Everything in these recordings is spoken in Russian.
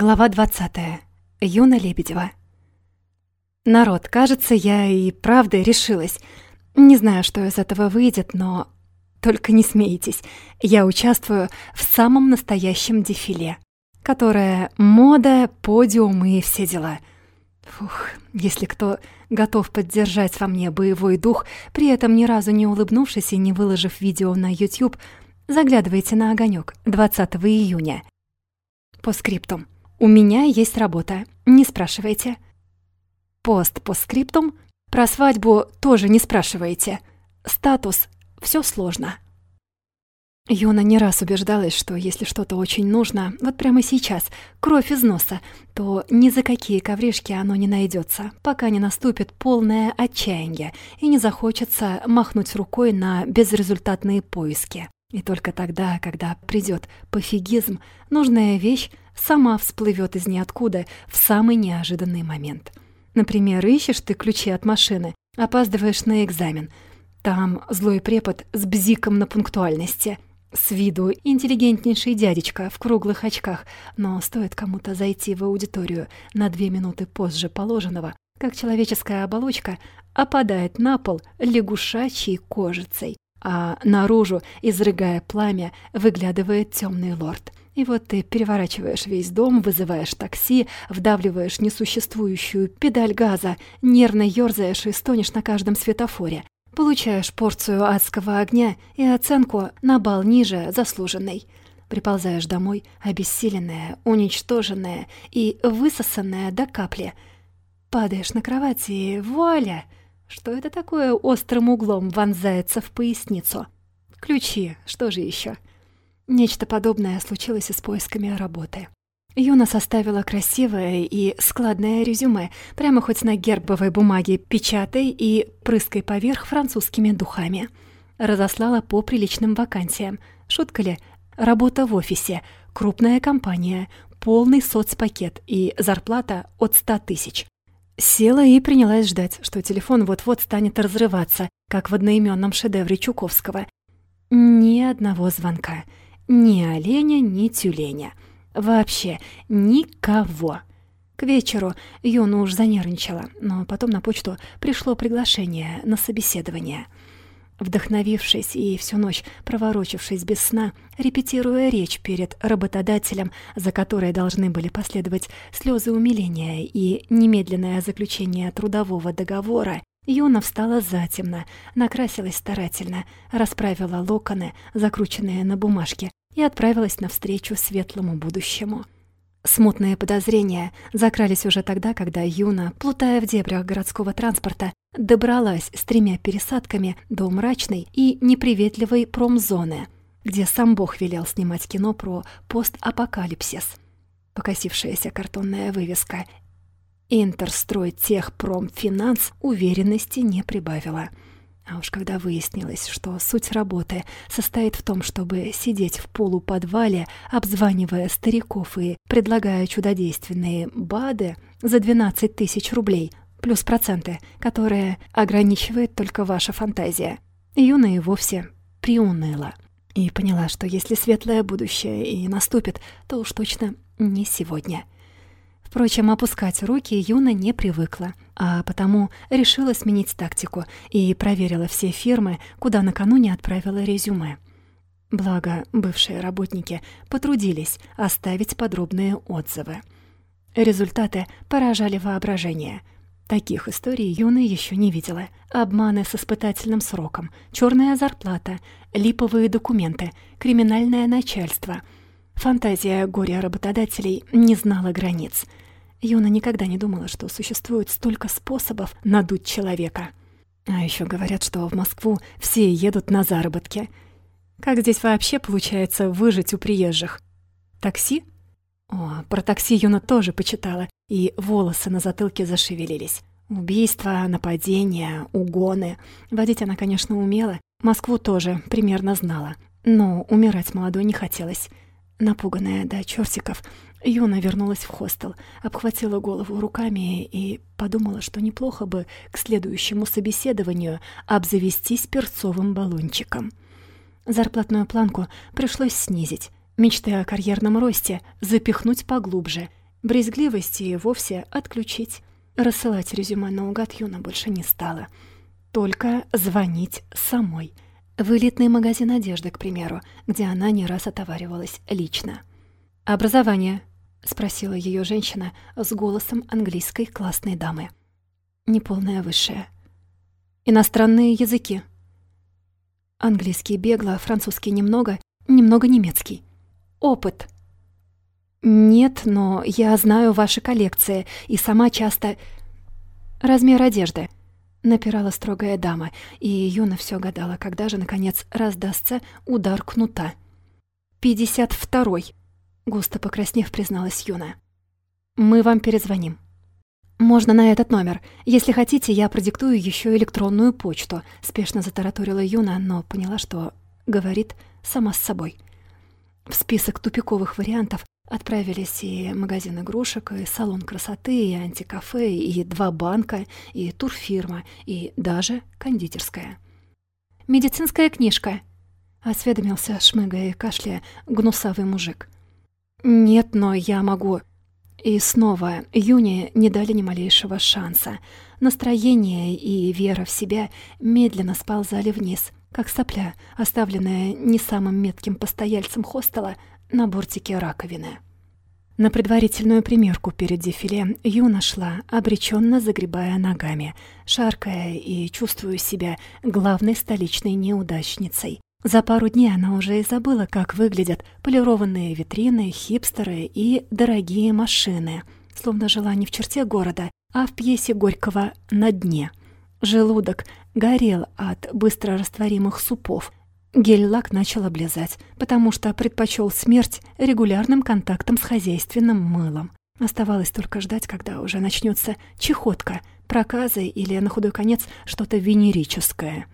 Глава 20. Юна Лебедева. Народ, кажется, я и правда решилась. Не знаю, что из этого выйдет, но только не смейтесь. Я участвую в самом настоящем дефиле, которое мода, подиум и все дела. Фух, если кто готов поддержать во мне боевой дух, при этом ни разу не улыбнувшись и не выложив видео на YouTube, заглядывайте на огонек 20 июня. По скриптум. У меня есть работа, не спрашивайте. Пост по скриптум. Про свадьбу тоже не спрашивайте. Статус — все сложно. Юна не раз убеждалась, что если что-то очень нужно, вот прямо сейчас, кровь из носа, то ни за какие ковришки оно не найдется, пока не наступит полное отчаяние и не захочется махнуть рукой на безрезультатные поиски. И только тогда, когда придет пофигизм, нужная вещь сама всплывет из ниоткуда в самый неожиданный момент. Например, ищешь ты ключи от машины, опаздываешь на экзамен. Там злой препод с бзиком на пунктуальности. С виду интеллигентнейший дядечка в круглых очках, но стоит кому-то зайти в аудиторию на две минуты позже положенного, как человеческая оболочка опадает на пол лягушачьей кожицей, а наружу, изрыгая пламя, выглядывает темный лорд. И вот ты переворачиваешь весь дом, вызываешь такси, вдавливаешь несуществующую педаль газа, нервно ёрзаешь и стонешь на каждом светофоре. Получаешь порцию адского огня и оценку на бал ниже заслуженной. Приползаешь домой, обессиленная, уничтоженная и высосанная до капли. Падаешь на кровать и вуаля! Что это такое острым углом вонзается в поясницу? Ключи, что же еще? Нечто подобное случилось и с поисками работы. Юна составила красивое и складное резюме, прямо хоть на гербовой бумаге печатой и прыской поверх французскими духами. Разослала по приличным вакансиям. Шутка ли? Работа в офисе, крупная компания, полный соцпакет и зарплата от 100 тысяч. Села и принялась ждать, что телефон вот-вот станет разрываться, как в одноименном шедевре Чуковского. Ни одного звонка — ни оленя, ни тюленя. Вообще никого. К вечеру Юна уж занервничала, но потом на почту пришло приглашение на собеседование. Вдохновившись и всю ночь проворочившись без сна, репетируя речь перед работодателем, за которой должны были последовать слезы умиления и немедленное заключение трудового договора, Юна встала затемно, накрасилась старательно, расправила локоны, закрученные на бумажке, и отправилась навстречу светлому будущему. Смутные подозрения закрались уже тогда, когда Юна, плутая в дебрях городского транспорта, добралась с тремя пересадками до мрачной и неприветливой промзоны, где сам Бог велел снимать кино про постапокалипсис. Покосившаяся картонная вывеска «Интерстрой Техпромфинанс» уверенности не прибавила — а уж когда выяснилось, что суть работы состоит в том, чтобы сидеть в полуподвале, обзванивая стариков и предлагая чудодейственные БАДы за 12 тысяч рублей, плюс проценты, которые ограничивает только ваша фантазия, Юна и вовсе приуныла. И поняла, что если светлое будущее и наступит, то уж точно не сегодня — Впрочем, опускать руки Юна не привыкла, а потому решила сменить тактику и проверила все фирмы, куда накануне отправила резюме. Благо, бывшие работники потрудились оставить подробные отзывы. Результаты поражали воображение. Таких историй Юна еще не видела. Обманы с испытательным сроком, черная зарплата, липовые документы, криминальное начальство — Фантазия горя работодателей не знала границ. Юна никогда не думала, что существует столько способов надуть человека. А еще говорят, что в Москву все едут на заработки. Как здесь вообще получается выжить у приезжих? Такси? О, про такси Юна тоже почитала, и волосы на затылке зашевелились. Убийства, нападения, угоны. Водить она, конечно, умела. Москву тоже примерно знала. Но умирать молодой не хотелось. Напуганная до чертиков, Юна вернулась в хостел, обхватила голову руками и подумала, что неплохо бы к следующему собеседованию обзавестись перцовым баллончиком. Зарплатную планку пришлось снизить, мечты о карьерном росте запихнуть поглубже Брезгливости и вовсе отключить. Рассылать резюме наугад Юна больше не стала. Только звонить самой. В элитный магазин одежды, к примеру, где она не раз отоваривалась лично. «Образование?» — спросила ее женщина с голосом английской классной дамы. «Неполное высшее». «Иностранные языки?» «Английский бегло, французский немного, немного немецкий». «Опыт?» «Нет, но я знаю ваши коллекции и сама часто...» «Размер одежды», — напирала строгая дама, и Юна все гадала, когда же, наконец, раздастся удар кнута. «Пятьдесят второй», — густо покраснев, призналась Юна. «Мы вам перезвоним». «Можно на этот номер. Если хотите, я продиктую еще электронную почту», — спешно затараторила Юна, но поняла, что говорит сама с собой. В список тупиковых вариантов Отправились и магазин игрушек, и салон красоты, и антикафе, и два банка, и турфирма, и даже кондитерская. «Медицинская книжка», — осведомился, шмыгая и кашляя, гнусавый мужик. «Нет, но я могу...» И снова Юне не дали ни малейшего шанса. Настроение и вера в себя медленно сползали вниз, как сопля, оставленная не самым метким постояльцем хостела, на бортике раковины. На предварительную примерку перед дефиле Юна шла, обреченно загребая ногами, шаркая и чувствуя себя главной столичной неудачницей. За пару дней она уже и забыла, как выглядят полированные витрины, хипстеры и дорогие машины, словно жила не в черте города, а в пьесе Горького «На дне». Желудок горел от быстро растворимых супов, Гель-лак начал облизать, потому что предпочел смерть регулярным контактом с хозяйственным мылом. Оставалось только ждать, когда уже начнется чехотка, проказы или, на худой конец, что-то венерическое.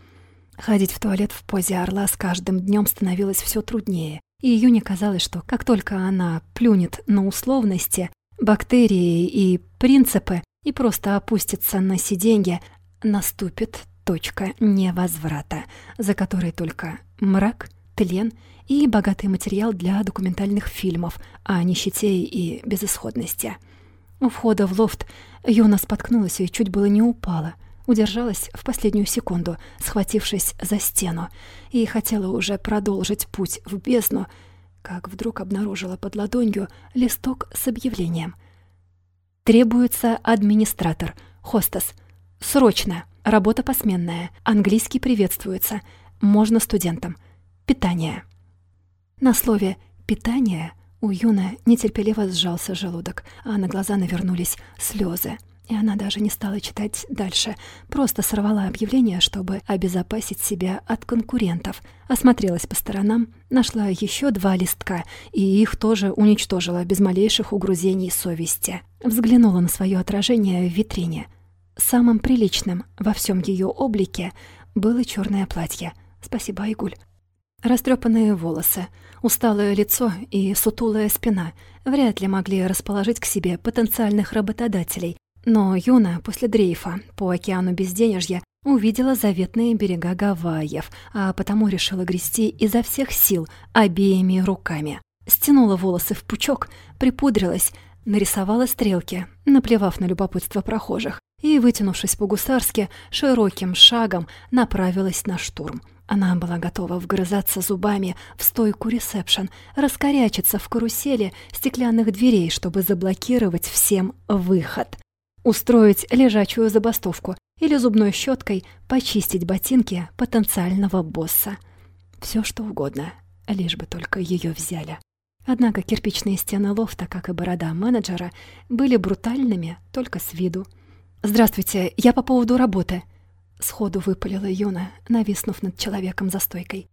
Ходить в туалет в позе орла с каждым днем становилось все труднее, и Юне казалось, что как только она плюнет на условности, бактерии и принципы и просто опустится на сиденье, наступит точка невозврата, за которой только мрак, тлен и богатый материал для документальных фильмов о нищете и безысходности. У входа в лофт Юна споткнулась и чуть было не упала. Удержалась в последнюю секунду, схватившись за стену, и хотела уже продолжить путь в бездну, как вдруг обнаружила под ладонью листок с объявлением. «Требуется администратор, хостес. Срочно!» Работа посменная. Английский приветствуется. Можно студентам. Питание. На слове «питание» у Юны нетерпеливо сжался желудок, а на глаза навернулись слезы. И она даже не стала читать дальше, просто сорвала объявление, чтобы обезопасить себя от конкурентов. Осмотрелась по сторонам, нашла еще два листка, и их тоже уничтожила без малейших угрузений совести. Взглянула на свое отражение в витрине. Самым приличным во всем ее облике было черное платье. Спасибо, Айгуль. Растрепанные волосы, усталое лицо и сутулая спина вряд ли могли расположить к себе потенциальных работодателей, но Юна после дрейфа по океану безденежья увидела заветные берега Гавайев, а потому решила грести изо всех сил обеими руками. Стянула волосы в пучок, припудрилась, нарисовала стрелки, наплевав на любопытство прохожих, и, вытянувшись по-гусарски, широким шагом направилась на штурм. Она была готова вгрызаться зубами в стойку ресепшн, раскорячиться в карусели стеклянных дверей, чтобы заблокировать всем выход. Устроить лежачую забастовку или зубной щеткой почистить ботинки потенциального босса. Все что угодно, лишь бы только ее взяли. Однако кирпичные стены лофта, как и борода менеджера, были брутальными только с виду. «Здравствуйте, я по поводу работы», — сходу выпалила Юна, нависнув над человеком за стойкой.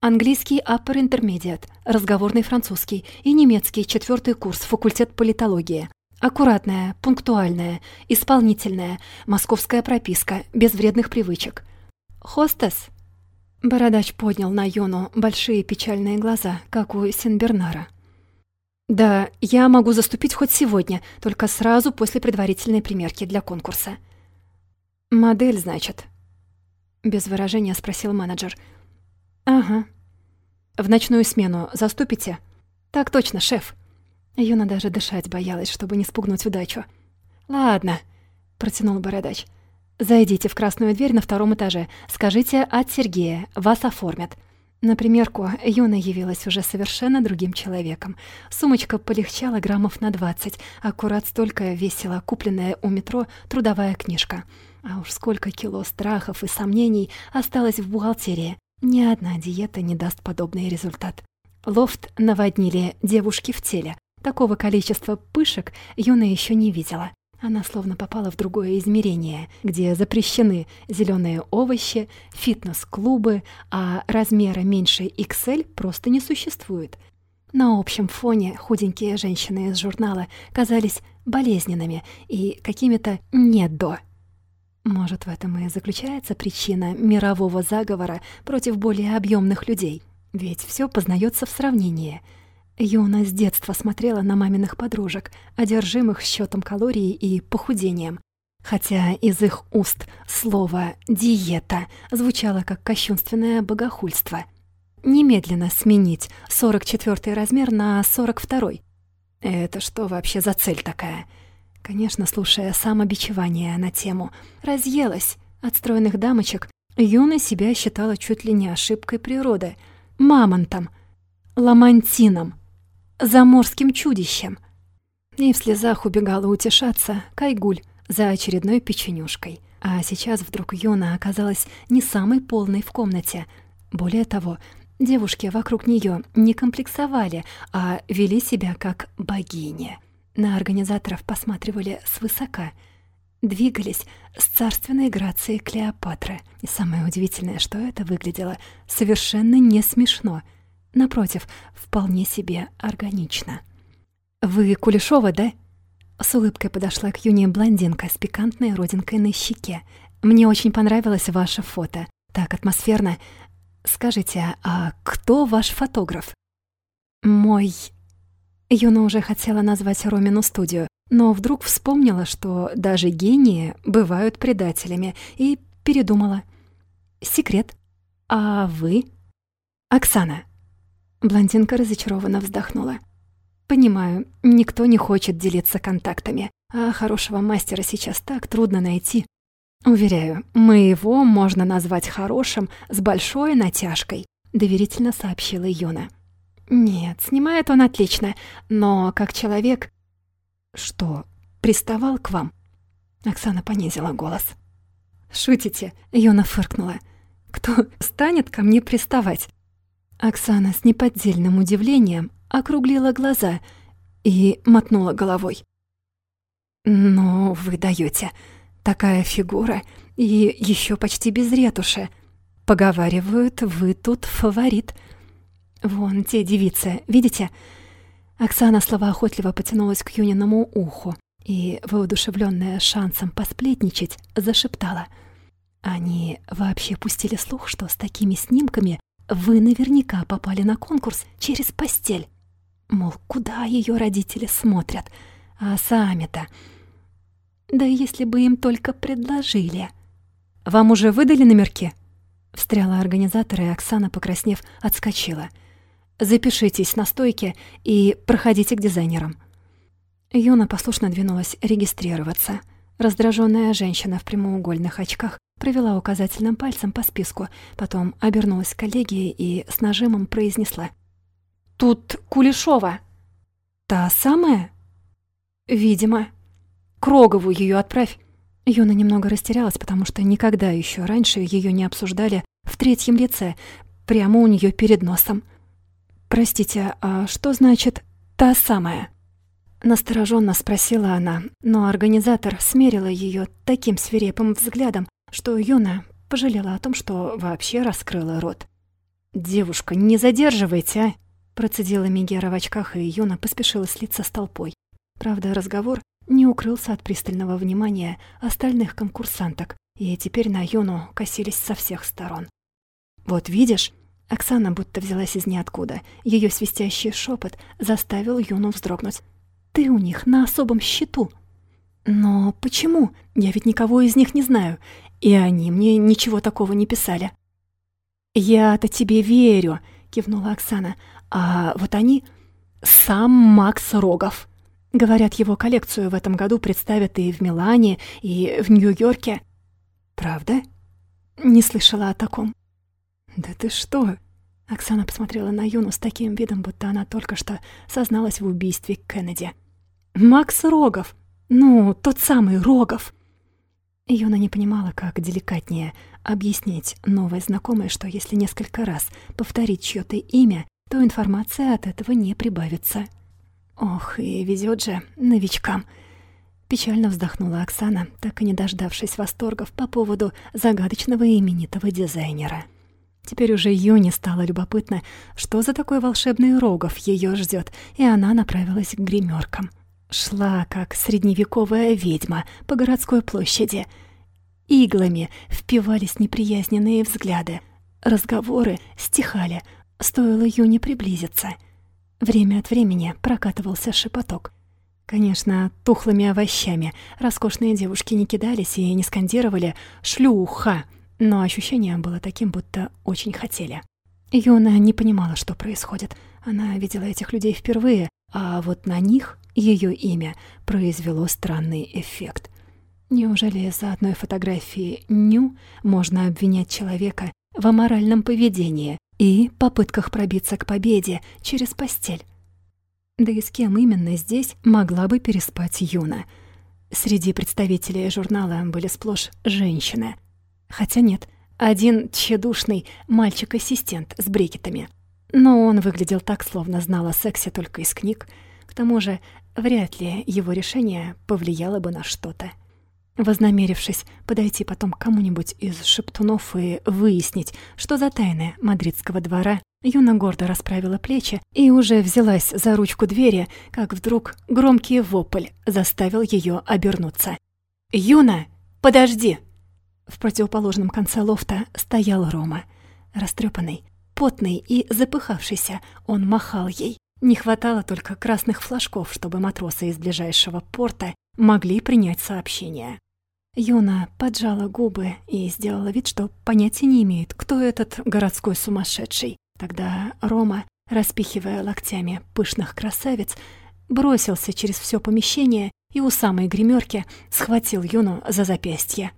«Английский upper intermediate, разговорный французский и немецкий четвертый курс, факультет политологии. Аккуратная, пунктуальная, исполнительная, московская прописка, без вредных привычек. Хостес?» Бородач поднял на Юну большие печальные глаза, как у Сенбернара. «Да, я могу заступить хоть сегодня, только сразу после предварительной примерки для конкурса». «Модель, значит?» Без выражения спросил менеджер. «Ага». «В ночную смену заступите?» «Так точно, шеф». Юна даже дышать боялась, чтобы не спугнуть удачу. «Ладно», — протянул бородач. «Зайдите в красную дверь на втором этаже. Скажите от Сергея. Вас оформят». На примерку Юна явилась уже совершенно другим человеком. Сумочка полегчала граммов на двадцать, аккурат столько весила купленная у метро трудовая книжка. А уж сколько кило страхов и сомнений осталось в бухгалтерии. Ни одна диета не даст подобный результат. Лофт наводнили девушки в теле. Такого количества пышек Юна еще не видела. Она словно попала в другое измерение, где запрещены зеленые овощи, фитнес-клубы, а размера меньше XL просто не существует. На общем фоне худенькие женщины из журнала казались болезненными и какими-то «нет до». Может, в этом и заключается причина мирового заговора против более объемных людей. Ведь все познается в сравнении — Юна с детства смотрела на маминых подружек, одержимых счетом калорий и похудением. Хотя из их уст слово «диета» звучало как кощунственное богохульство. Немедленно сменить 44 размер на 42 -й. Это что вообще за цель такая? Конечно, слушая самобичевание на тему «разъелась» от стройных дамочек, Юна себя считала чуть ли не ошибкой природы, мамонтом, ламантином, заморским чудищем. И в слезах убегала утешаться Кайгуль за очередной печенюшкой. А сейчас вдруг Юна оказалась не самой полной в комнате. Более того, девушки вокруг нее не комплексовали, а вели себя как богини. На организаторов посматривали свысока, двигались с царственной грацией Клеопатры. И самое удивительное, что это выглядело совершенно не смешно — Напротив, вполне себе органично. «Вы Кулешова, да?» С улыбкой подошла к Юне блондинка с пикантной родинкой на щеке. «Мне очень понравилось ваше фото. Так атмосферно. Скажите, а кто ваш фотограф?» «Мой...» Юна уже хотела назвать Ромину студию, но вдруг вспомнила, что даже гении бывают предателями, и передумала. «Секрет. А вы?» «Оксана, Блондинка разочарованно вздохнула. «Понимаю, никто не хочет делиться контактами, а хорошего мастера сейчас так трудно найти. Уверяю, моего можно назвать хорошим с большой натяжкой», — доверительно сообщила Юна. «Нет, снимает он отлично, но как человек...» «Что, приставал к вам?» Оксана понизила голос. «Шутите?» — Юна фыркнула. «Кто станет ко мне приставать? Оксана с неподдельным удивлением округлила глаза и мотнула головой. «Ну, вы даете. Такая фигура и еще почти без ретуши. Поговаривают, вы тут фаворит. Вон те девицы, видите?» Оксана словоохотливо потянулась к Юниному уху и, воодушевленная шансом посплетничать, зашептала. Они вообще пустили слух, что с такими снимками вы наверняка попали на конкурс через постель. Мол, куда ее родители смотрят, а сами-то... Да если бы им только предложили. «Вам уже выдали номерки?» Встряла организатор, и Оксана, покраснев, отскочила. «Запишитесь на стойке и проходите к дизайнерам». Юна послушно двинулась регистрироваться. Раздраженная женщина в прямоугольных очках провела указательным пальцем по списку, потом обернулась к коллеге и с нажимом произнесла. «Тут Кулешова». «Та самая?» «Видимо. Крогову ее отправь». Юна немного растерялась, потому что никогда еще раньше ее не обсуждали в третьем лице, прямо у нее перед носом. «Простите, а что значит «та самая»?» Настороженно спросила она, но организатор смерила ее таким свирепым взглядом, что Юна пожалела о том, что вообще раскрыла рот. «Девушка, не задерживайте, а!» Процедила Мегера в очках, и Юна поспешила слиться с толпой. Правда, разговор не укрылся от пристального внимания остальных конкурсанток, и теперь на Юну косились со всех сторон. «Вот видишь?» Оксана будто взялась из ниоткуда. Ее свистящий шепот заставил Юну вздрогнуть. «Ты у них на особом счету!» «Но почему? Я ведь никого из них не знаю. И они мне ничего такого не писали. «Я-то тебе верю», — кивнула Оксана. «А вот они...» сам Макс Рогов. Говорят, его коллекцию в этом году представят и в Милане, и в Нью-Йорке. Правда? Не слышала о таком. Да ты что? Оксана посмотрела на Юну с таким видом, будто она только что созналась в убийстве Кеннеди. Макс Рогов. Ну, тот самый Рогов. Юна не понимала, как деликатнее объяснить новой знакомой, что если несколько раз повторить чьё-то имя, то информация от этого не прибавится. Ох, и везет же новичкам. Печально вздохнула Оксана, так и не дождавшись восторгов по поводу загадочного именитого дизайнера. Теперь уже Юне стало любопытно, что за такой волшебный рогов ее ждет, и она направилась к гримеркам. Шла, как средневековая ведьма, по городской площади. Иглами впивались неприязненные взгляды. Разговоры стихали, стоило Юне приблизиться. Время от времени прокатывался шепоток. Конечно, тухлыми овощами роскошные девушки не кидались и не скандировали «шлюха», но ощущение было таким, будто очень хотели. Юна не понимала, что происходит. Она видела этих людей впервые, а вот на них ее имя произвело странный эффект. Неужели из-за одной фотографии «ню» можно обвинять человека в аморальном поведении и попытках пробиться к победе через постель? Да и с кем именно здесь могла бы переспать Юна? Среди представителей журнала были сплошь женщины. Хотя нет, один тщедушный мальчик-ассистент с брекетами. Но он выглядел так, словно знал о сексе только из книг. К тому же Вряд ли его решение повлияло бы на что-то. Вознамерившись подойти потом к кому-нибудь из шептунов и выяснить, что за тайны мадридского двора, Юна гордо расправила плечи и уже взялась за ручку двери, как вдруг громкий вопль заставил ее обернуться. «Юна, подожди!» В противоположном конце лофта стоял Рома. Растрепанный, потный и запыхавшийся, он махал ей. Не хватало только красных флажков, чтобы матросы из ближайшего порта могли принять сообщение. Юна поджала губы и сделала вид, что понятия не имеет, кто этот городской сумасшедший. Тогда Рома, распихивая локтями пышных красавиц, бросился через все помещение и у самой гримерки схватил Юну за запястье.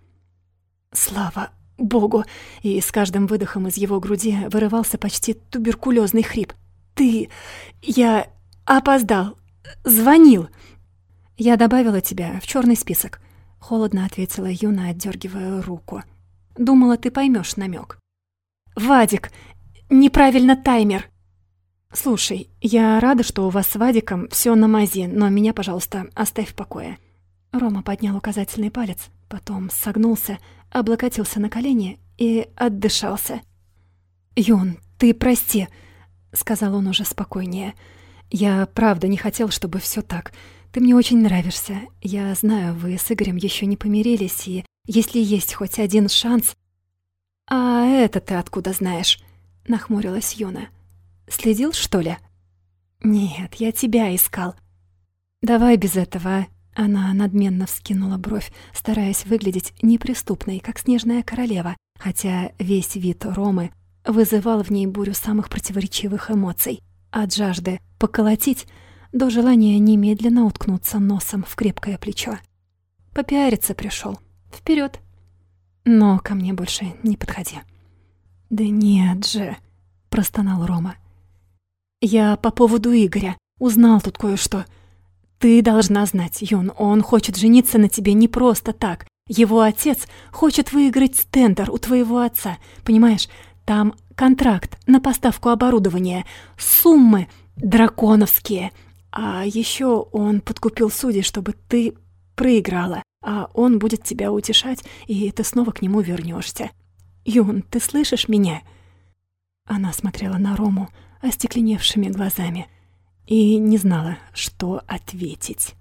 Слава богу! И с каждым выдохом из его груди вырывался почти туберкулезный хрип ты... Я опоздал. Звонил. Я добавила тебя в черный список. Холодно ответила Юна, отдергивая руку. Думала, ты поймешь намек. Вадик, неправильно таймер. Слушай, я рада, что у вас с Вадиком все на мази, но меня, пожалуйста, оставь в покое. Рома поднял указательный палец, потом согнулся, облокотился на колени и отдышался. «Юн, ты прости, — сказал он уже спокойнее. «Я правда не хотел, чтобы все так. Ты мне очень нравишься. Я знаю, вы с Игорем еще не помирились, и если есть хоть один шанс...» «А это ты откуда знаешь?» — нахмурилась Юна. «Следил, что ли?» «Нет, я тебя искал». «Давай без этого, а?» Она надменно вскинула бровь, стараясь выглядеть неприступной, как снежная королева, хотя весь вид Ромы вызывал в ней бурю самых противоречивых эмоций. От жажды поколотить до желания немедленно уткнуться носом в крепкое плечо. Попиариться пришел. Вперед. Но ко мне больше не подходи. «Да нет же», — простонал Рома. «Я по поводу Игоря. Узнал тут кое-что. Ты должна знать, Юн, он хочет жениться на тебе не просто так. Его отец хочет выиграть тендер у твоего отца. Понимаешь, там контракт на поставку оборудования, суммы драконовские. А еще он подкупил судей, чтобы ты проиграла, а он будет тебя утешать, и ты снова к нему вернешься. Юн, ты слышишь меня?» Она смотрела на Рому остекленевшими глазами и не знала, что ответить.